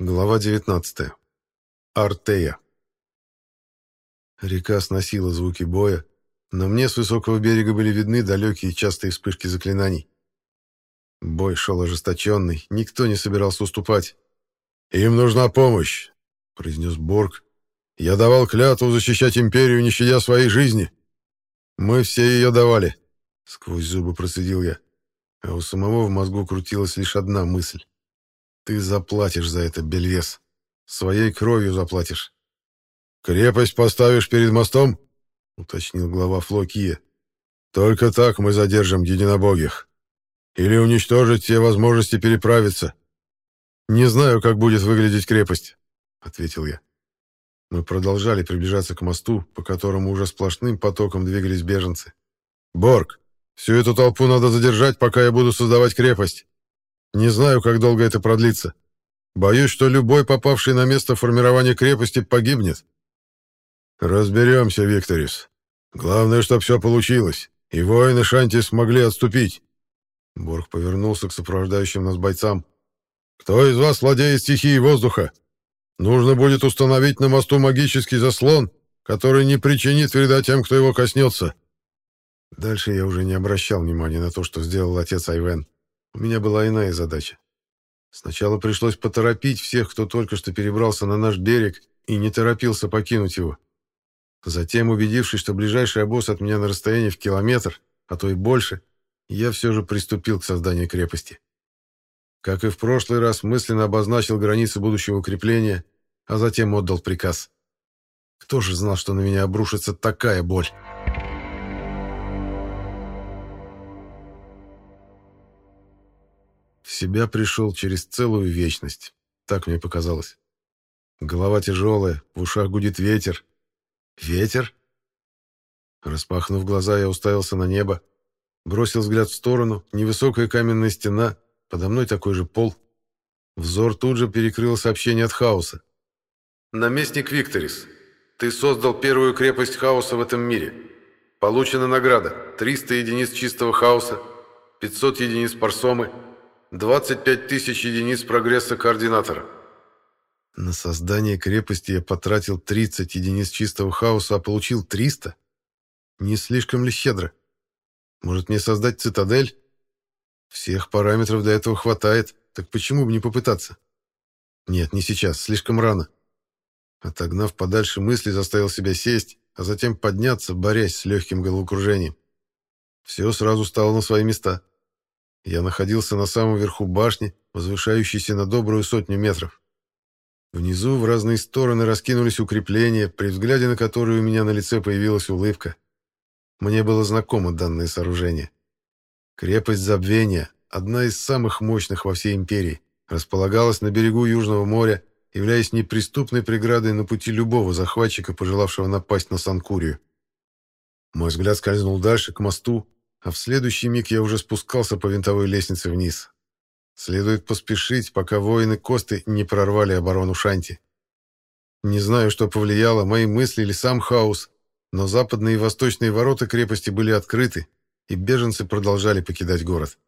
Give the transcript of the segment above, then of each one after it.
Глава 19. Артея. Река сносила звуки боя, но мне с высокого берега были видны далекие частые вспышки заклинаний. Бой шел ожесточенный, никто не собирался уступать. «Им нужна помощь», — произнес Борг. «Я давал клятву защищать империю, не щадя своей жизни. Мы все ее давали», — сквозь зубы процедил я. А у самого в мозгу крутилась лишь одна мысль. Ты заплатишь за это, Бельвес. Своей кровью заплатишь. Крепость поставишь перед мостом? Уточнил глава Флокия. Только так мы задержим единобогих. Или уничтожить все возможности переправиться. Не знаю, как будет выглядеть крепость, ответил я. Мы продолжали приближаться к мосту, по которому уже сплошным потоком двигались беженцы. Борг, всю эту толпу надо задержать, пока я буду создавать крепость. Не знаю, как долго это продлится. Боюсь, что любой, попавший на место формирования крепости, погибнет. Разберемся, Викторис. Главное, чтобы все получилось, и воины Шанти смогли отступить. Борг повернулся к сопровождающим нас бойцам. «Кто из вас владеет стихией воздуха? Нужно будет установить на мосту магический заслон, который не причинит вреда тем, кто его коснется». Дальше я уже не обращал внимания на то, что сделал отец Айвен. У меня была иная задача. Сначала пришлось поторопить всех, кто только что перебрался на наш берег и не торопился покинуть его. Затем, убедившись, что ближайший обоз от меня на расстоянии в километр, а то и больше, я все же приступил к созданию крепости. Как и в прошлый раз, мысленно обозначил границы будущего укрепления, а затем отдал приказ. Кто же знал, что на меня обрушится такая боль? В себя пришел через целую вечность. Так мне показалось. Голова тяжелая, в ушах гудит ветер. Ветер? Распахнув глаза, я уставился на небо. Бросил взгляд в сторону. Невысокая каменная стена. Подо мной такой же пол. Взор тут же перекрыл сообщение от хаоса. «Наместник Викторис, ты создал первую крепость хаоса в этом мире. Получена награда. 300 единиц чистого хаоса, 500 единиц парсомы, 25 тысяч единиц прогресса координатора. На создание крепости я потратил 30 единиц чистого хаоса, а получил 300? Не слишком ли щедро? Может мне создать цитадель? Всех параметров для этого хватает, так почему бы не попытаться? Нет, не сейчас, слишком рано. Отогнав подальше мысли, заставил себя сесть, а затем подняться, борясь с легким головокружением. Все сразу стало на свои места. Я находился на самом верху башни, возвышающейся на добрую сотню метров. Внизу в разные стороны раскинулись укрепления, при взгляде на которые у меня на лице появилась улыбка. Мне было знакомо данное сооружение. Крепость Забвения, одна из самых мощных во всей империи, располагалась на берегу Южного моря, являясь неприступной преградой на пути любого захватчика, пожелавшего напасть на Санкурию. Мой взгляд скользнул дальше, к мосту, а в следующий миг я уже спускался по винтовой лестнице вниз. Следует поспешить, пока воины Косты не прорвали оборону Шанти. Не знаю, что повлияло, мои мысли или сам хаос, но западные и восточные ворота крепости были открыты, и беженцы продолжали покидать город.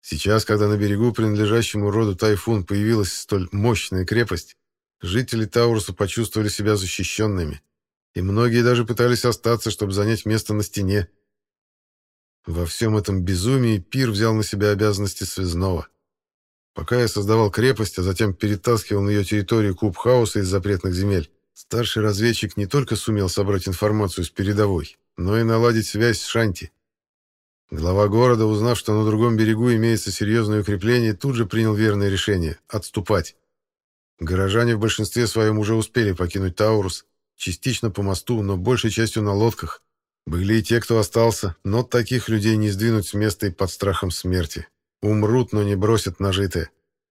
Сейчас, когда на берегу, принадлежащему роду Тайфун, появилась столь мощная крепость, жители Тауруса почувствовали себя защищенными, и многие даже пытались остаться, чтобы занять место на стене, во всем этом безумии Пир взял на себя обязанности связного. Пока я создавал крепость, а затем перетаскивал на ее территорию куб хаоса из запретных земель, старший разведчик не только сумел собрать информацию с передовой, но и наладить связь с Шанти. Глава города, узнав, что на другом берегу имеется серьезное укрепление, тут же принял верное решение — отступать. Горожане в большинстве своем уже успели покинуть Таурус, частично по мосту, но большей частью на лодках, были и те, кто остался, но таких людей не сдвинуть с места и под страхом смерти. Умрут, но не бросят нажитое.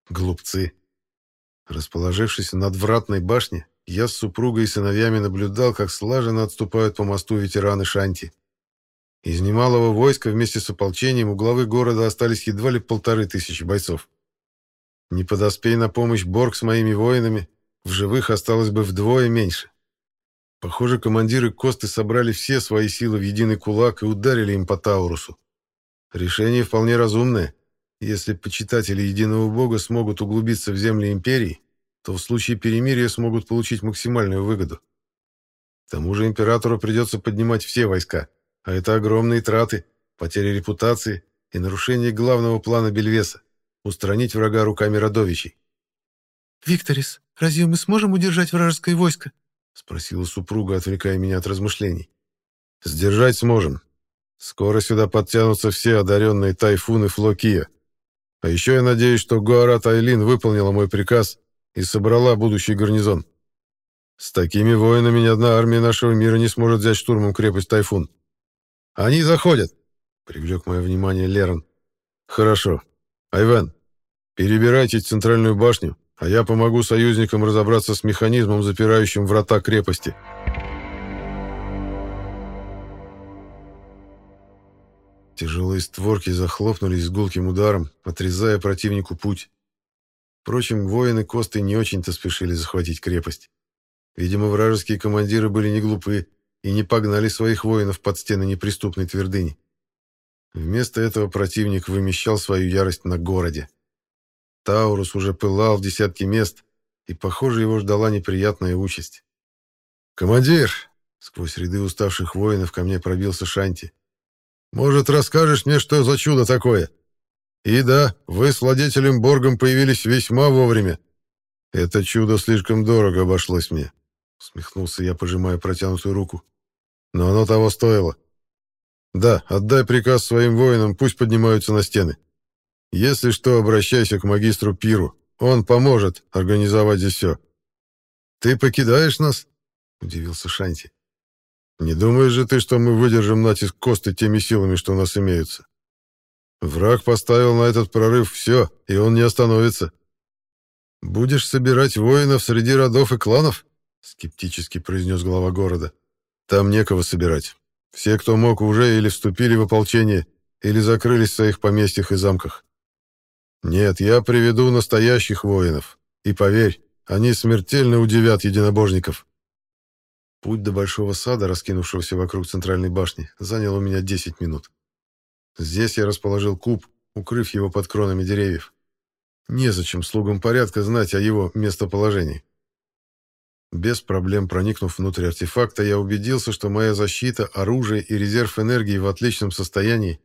Глупцы. Расположившись над вратной башне, я с супругой и сыновьями наблюдал, как слаженно отступают по мосту ветераны Шанти. Из немалого войска вместе с ополчением у главы города остались едва ли полторы тысячи бойцов. Не подоспей на помощь Борг с моими воинами, в живых осталось бы вдвое меньше. Похоже, командиры Косты собрали все свои силы в единый кулак и ударили им по Таурусу. Решение вполне разумное. Если почитатели Единого Бога смогут углубиться в земли Империи, то в случае перемирия смогут получить максимальную выгоду. К тому же императору придется поднимать все войска, а это огромные траты, потеря репутации и нарушение главного плана Бельвеса — устранить врага руками родовичей. «Викторис, разве мы сможем удержать вражеское войско?» — спросила супруга, отвлекая меня от размышлений. «Сдержать сможем. Скоро сюда подтянутся все одаренные тайфуны Флокия. А еще я надеюсь, что Гуарат Айлин выполнила мой приказ и собрала будущий гарнизон. С такими воинами ни одна армия нашего мира не сможет взять штурмом крепость Тайфун. Они заходят!» — привлек мое внимание Лерон. «Хорошо. Айвен, перебирайте центральную башню, а я помогу союзникам разобраться с механизмом, запирающим врата крепости». Тяжелые створки захлопнулись с гулким ударом, отрезая противнику путь. Впрочем, воины Косты не очень-то спешили захватить крепость. Видимо, вражеские командиры были не глупы и не погнали своих воинов под стены неприступной твердыни. Вместо этого противник вымещал свою ярость на городе. Таурус уже пылал в десятки мест, и, похоже, его ждала неприятная участь. «Командир!» — сквозь ряды уставших воинов ко мне пробился Шанти. «Может, расскажешь мне, что за чудо такое? И да, вы с владетелем Боргом появились весьма вовремя. Это чудо слишком дорого обошлось мне», — усмехнулся я, пожимая протянутую руку. «Но оно того стоило. Да, отдай приказ своим воинам, пусть поднимаются на стены. Если что, обращайся к магистру Пиру. Он поможет организовать здесь все. Ты покидаешь нас? Удивился Шанти. Не думаешь же ты, что мы выдержим натиск Косты теми силами, что у нас имеются? Враг поставил на этот прорыв все, и он не остановится. Будешь собирать воинов среди родов и кланов? Скептически произнес глава города. Там некого собирать. Все, кто мог, уже или вступили в ополчение, или закрылись в своих поместьях и замках. Нет, я приведу настоящих воинов. И поверь, они смертельно удивят единобожников. Путь до большого сада, раскинувшегося вокруг центральной башни, занял у меня 10 минут. Здесь я расположил куб, укрыв его под кронами деревьев. Незачем слугам порядка знать о его местоположении. Без проблем проникнув внутрь артефакта, я убедился, что моя защита, оружие и резерв энергии в отличном состоянии,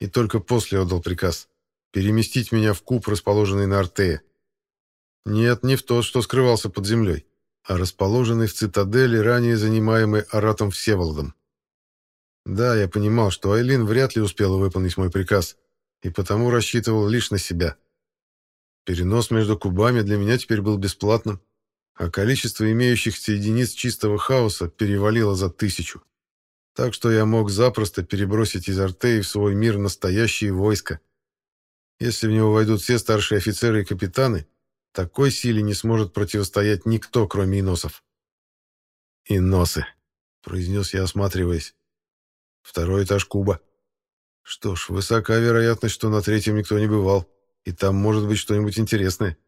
и только после отдал приказ переместить меня в куб, расположенный на Артее. Нет, не в тот, что скрывался под землей, а расположенный в цитадели, ранее занимаемой Аратом Всеволодом. Да, я понимал, что Айлин вряд ли успела выполнить мой приказ, и потому рассчитывал лишь на себя. Перенос между кубами для меня теперь был бесплатным, а количество имеющихся единиц чистого хаоса перевалило за тысячу. Так что я мог запросто перебросить из Артеи в свой мир настоящие войска — если в него войдут все старшие офицеры и капитаны, такой силе не сможет противостоять никто, кроме иносов. «Иносы», — произнес я, осматриваясь. «Второй этаж куба. Что ж, высока вероятность, что на третьем никто не бывал, и там может быть что-нибудь интересное».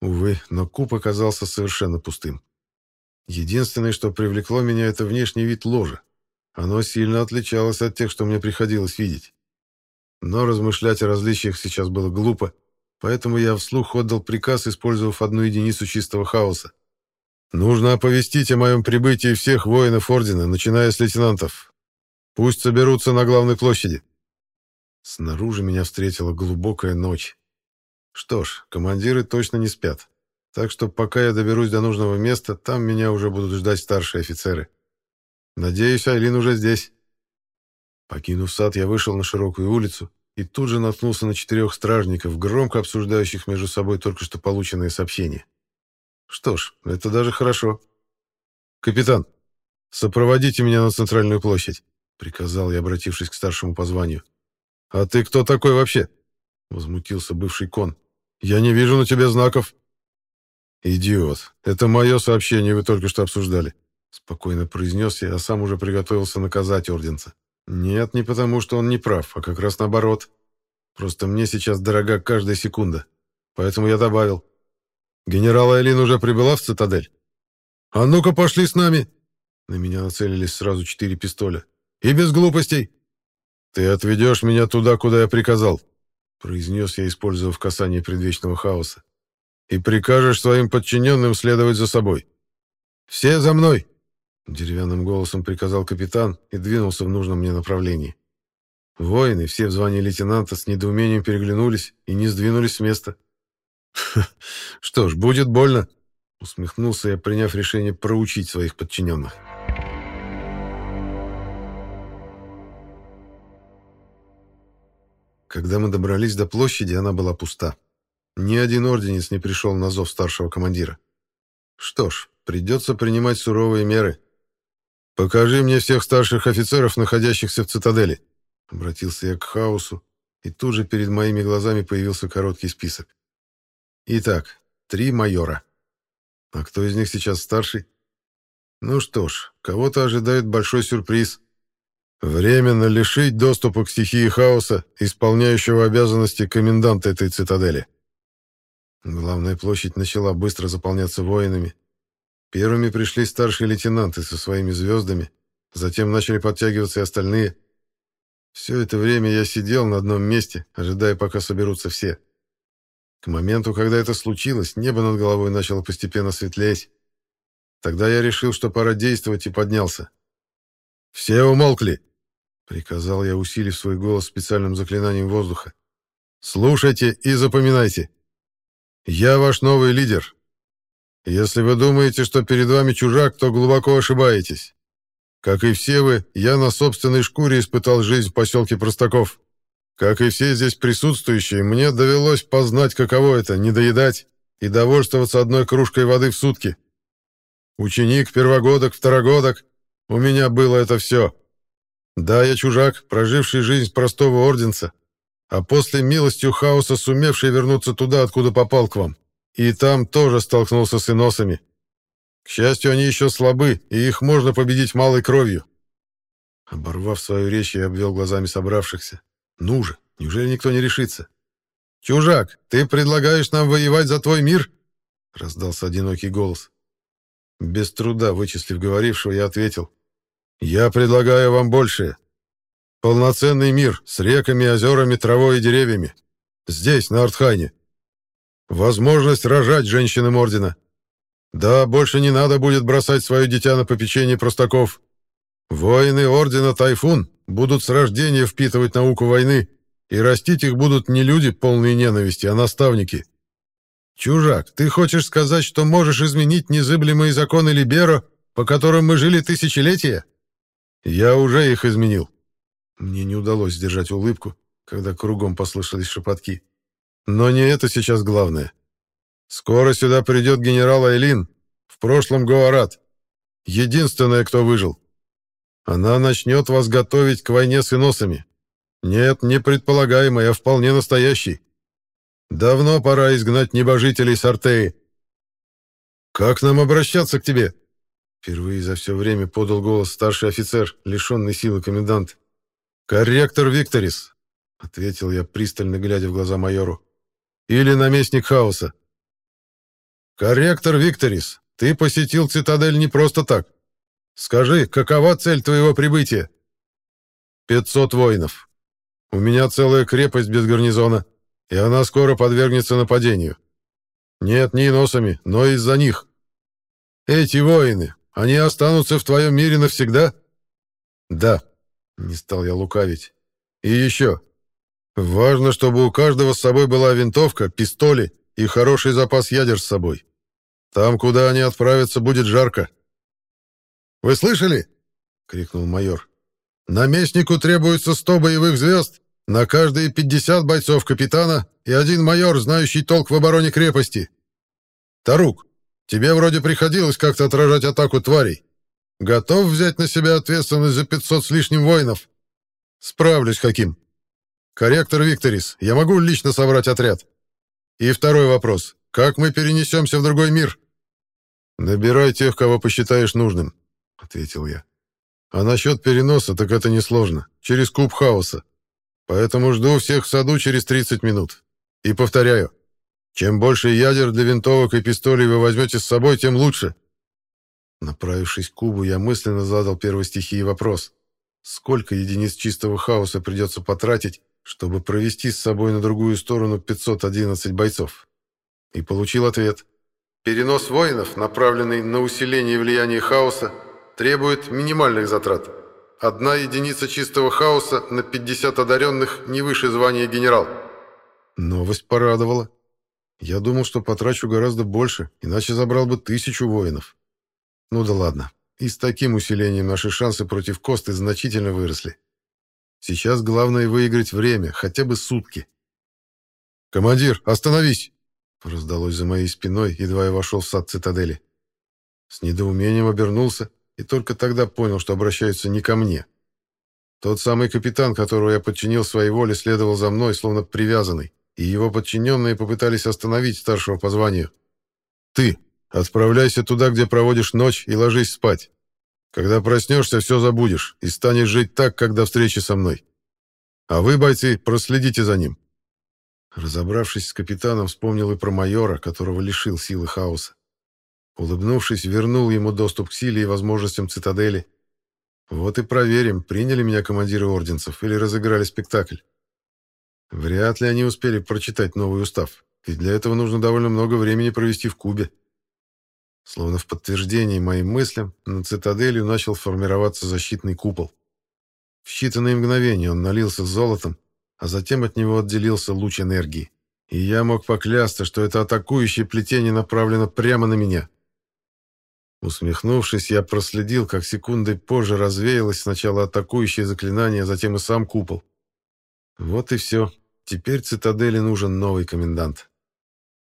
Увы, но куб оказался совершенно пустым. Единственное, что привлекло меня, это внешний вид ложа. Оно сильно отличалось от тех, что мне приходилось видеть. Но размышлять о различиях сейчас было глупо, поэтому я вслух отдал приказ, использовав одну единицу чистого хаоса. «Нужно оповестить о моем прибытии всех воинов Ордена, начиная с лейтенантов. Пусть соберутся на главной площади». Снаружи меня встретила глубокая ночь. Что ж, командиры точно не спят. Так что пока я доберусь до нужного места, там меня уже будут ждать старшие офицеры. Надеюсь, Айлин уже здесь. Покинув сад, я вышел на широкую улицу и тут же наткнулся на четырех стражников, громко обсуждающих между собой только что полученные сообщения. Что ж, это даже хорошо. «Капитан, сопроводите меня на центральную площадь», — приказал я, обратившись к старшему по званию. «А ты кто такой вообще?» — возмутился бывший кон. «Я не вижу на тебе знаков». «Идиот, это мое сообщение вы только что обсуждали», — спокойно произнес я, а сам уже приготовился наказать орденца. Нет, не потому, что он не прав, а как раз наоборот. Просто мне сейчас дорога каждая секунда. Поэтому я добавил. Генерал Айлин уже прибыла в цитадель? А ну-ка пошли с нами. На меня нацелились сразу четыре пистоля. И без глупостей. Ты отведешь меня туда, куда я приказал, произнес я, используя касание предвечного хаоса. и прикажешь своим подчиненным следовать за собой. Все за мной!» Деревянным голосом приказал капитан и двинулся в нужном мне направлении. Воины, все в звании лейтенанта, с недоумением переглянулись и не сдвинулись с места. «Что ж, будет больно», — усмехнулся я, приняв решение проучить своих подчиненных. Когда мы добрались до площади, она была пуста. Ни один орденец не пришел на зов старшего командира. Что ж, придется принимать суровые меры. «Покажи мне всех старших офицеров, находящихся в цитадели», — обратился я к хаосу, и тут же перед моими глазами появился короткий список. Итак, три майора. А кто из них сейчас старший? Ну что ж, кого-то ожидает большой сюрприз. Временно лишить доступа к стихии хаоса, исполняющего обязанности коменданта этой цитадели. Главная площадь начала быстро заполняться воинами. Первыми пришли старшие лейтенанты со своими звездами, затем начали подтягиваться и остальные. Все это время я сидел на одном месте, ожидая, пока соберутся все. К моменту, когда это случилось, небо над головой начало постепенно светлеть. Тогда я решил, что пора действовать, и поднялся. «Все умолкли!» — приказал я, усилив свой голос специальным заклинанием воздуха. «Слушайте и запоминайте. Я ваш новый лидер. Если вы думаете, что перед вами чужак, то глубоко ошибаетесь. Как и все вы, я на собственной шкуре испытал жизнь в поселке Простаков. Как и все здесь присутствующие, мне довелось познать, каково это — недоедать и довольствоваться одной кружкой воды в сутки. Ученик, первогодок, второгодок — у меня было это все. Да, я чужак, проживший жизнь простого орденца, а после милостью хаоса сумевший вернуться туда, откуда попал к вам. И там тоже столкнулся с иносами. К счастью, они еще слабы, и их можно победить малой кровью. Оборвав свою речь, я обвел глазами собравшихся. Ну же, неужели никто не решится? «Чужак, ты предлагаешь нам воевать за твой мир?» — раздался одинокий голос. Без труда вычислив говорившего, я ответил. Я предлагаю вам большее. Полноценный мир с реками, озерами, травой и деревьями. Здесь, на Артхайне. Возможность рожать женщинам Ордена. Да, больше не надо будет бросать свое дитя на попечение простаков. Воины Ордена Тайфун будут с рождения впитывать науку войны, и растить их будут не люди, полные ненависти, а наставники. Чужак, ты хочешь сказать, что можешь изменить незыблемые законы Либеро, по которым мы жили тысячелетия? Я уже их изменил. Мне не удалось сдержать улыбку, когда кругом послышались шепотки. Но не это сейчас главное. Скоро сюда придет генерал Айлин, в прошлом Гуарат. Единственная, кто выжил. Она начнет вас готовить к войне с иносами. Нет, не предполагаемой, а вполне настоящей. Давно пора изгнать небожителей с Артеи. Как нам обращаться к тебе? Впервые за все время подал голос старший офицер, лишенный силы комендант. «Корректор Викторис», — ответил я, пристально глядя в глаза майору. «Или наместник хаоса». «Корректор Викторис, ты посетил цитадель не просто так. Скажи, какова цель твоего прибытия?» «Пятьсот воинов. У меня целая крепость без гарнизона, и она скоро подвергнется нападению. Нет, не носами, но из-за них. Эти воины, они останутся в твоем мире навсегда? Да, не стал я лукавить. И еще. Важно, чтобы у каждого с собой была винтовка, пистоли и хороший запас ядер с собой. Там, куда они отправятся, будет жарко. «Вы слышали?» — крикнул майор. «Наместнику требуется сто боевых звезд, на каждые пятьдесят бойцов капитана и один майор, знающий толк в обороне крепости. Тарук, Тебе вроде приходилось как-то отражать атаку тварей. Готов взять на себя ответственность за 500 с лишним воинов? Справлюсь, каким. Корректор Викторис, я могу лично собрать отряд? И второй вопрос. Как мы перенесемся в другой мир? Набирай тех, кого посчитаешь нужным, ответил я. А насчет переноса, так это несложно. Через куб хаоса. Поэтому жду всех в саду через 30 минут. И повторяю, чем больше ядер для винтовок и пистолей вы возьмете с собой, тем лучше. Направившись к кубу, я мысленно задал первой стихии вопрос. Сколько единиц чистого хаоса придется потратить, чтобы провести с собой на другую сторону 511 бойцов? И получил ответ. Перенос воинов, направленный на усиление влияния хаоса, требует минимальных затрат. Одна единица чистого хаоса на 50 одаренных не выше звания генерал. Новость порадовала. Я думал, что потрачу гораздо больше, иначе забрал бы тысячу воинов. Ну да ладно. И с таким усилением наши шансы против Косты значительно выросли. Сейчас главное выиграть время, хотя бы сутки. «Командир, остановись!» Раздалось за моей спиной, едва я вошел в сад цитадели. С недоумением обернулся и только тогда понял, что обращаются не ко мне. Тот самый капитан, которого я подчинил своей воле, следовал за мной, словно привязанный, и его подчиненные попытались остановить старшего по званию. «Ты отправляйся туда, где проводишь ночь, и ложись спать. Когда проснешься, все забудешь и станешь жить так, как до встречи со мной. А вы, бойцы, проследите за ним». Разобравшись с капитаном, вспомнил и про майора, которого лишил силы хаоса. Улыбнувшись, вернул ему доступ к силе и возможностям цитадели. Вот и проверим, приняли меня командиры орденцев или разыграли спектакль. Вряд ли они успели прочитать новый устав, ведь для этого нужно довольно много времени провести в Кубе. Словно в подтверждение моим мыслям, на цитаделью начал формироваться защитный купол. В считанные мгновения он налился золотом, а затем от него отделился луч энергии. И я мог поклясться, что это атакующее плетение направлено прямо на меня. Усмехнувшись, я проследил, как секундой позже развеялось сначала атакующее заклинание, а затем и сам купол. Вот и все. Теперь цитадели нужен новый комендант.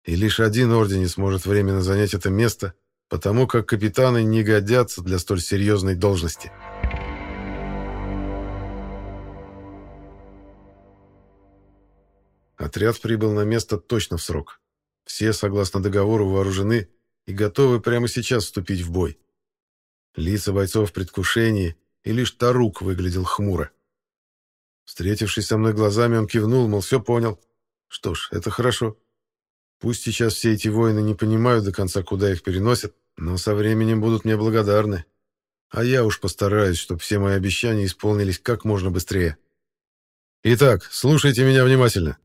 И лишь один орденец сможет временно занять это место, потому как капитаны не годятся для столь серьезной должности. Отряд прибыл на место точно в срок. Все, согласно договору, вооружены и готовы прямо сейчас вступить в бой. Лица бойцов в предвкушении, и лишь Тарук выглядел хмуро. Встретившись со мной глазами, он кивнул, мол, все понял. Что ж, это хорошо. Пусть сейчас все эти воины не понимают до конца, куда их переносят, но со временем будут мне благодарны. А я уж постараюсь, чтобы все мои обещания исполнились как можно быстрее. Итак, слушайте меня внимательно.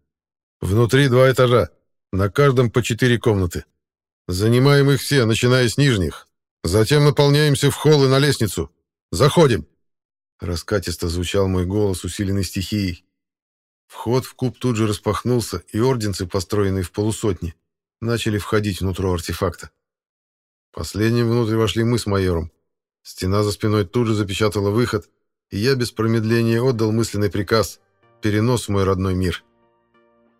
Внутри два этажа, на каждом по четыре комнаты. Занимаем их все, начиная с нижних. Затем наполняемся в холл и на лестницу. Заходим!» Раскатисто звучал мой голос, усиленный стихией. Вход в куб тут же распахнулся, и орденцы, построенные в полусотни, начали входить внутрь артефакта. Последним внутрь вошли мы с майором. Стена за спиной тут же запечатала выход, и я без промедления отдал мысленный приказ — перенос в мой родной мир.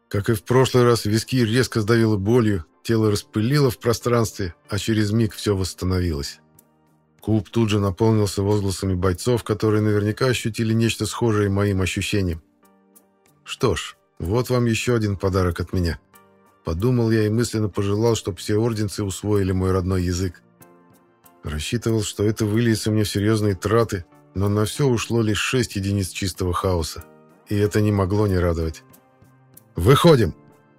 Как и в прошлый раз, виски резко сдавило болью, Тело распылило в пространстве, а через миг все восстановилось. Куб тут же наполнился возгласами бойцов, которые наверняка ощутили нечто схожее моим ощущениям. Что ж, вот вам еще один подарок от меня. Подумал я и мысленно пожелал, чтобы все орденцы усвоили мой родной язык. Рассчитывал, что это выльется мне в серьезные траты, но на все ушло лишь шесть единиц чистого хаоса. И это не могло не радовать. «Выходим!»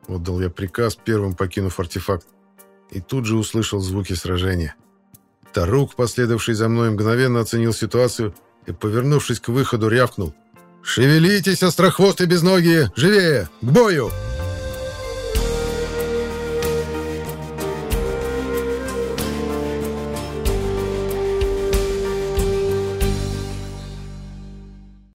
Отдал я приказ, первым покинув артефакт. И тут же услышал звуки сражения. Тарук, последовавший за мной, мгновенно оценил ситуацию и, повернувшись к выходу, рявкнул. «Шевелитесь, острохвосты безногие! Живее! К бою!»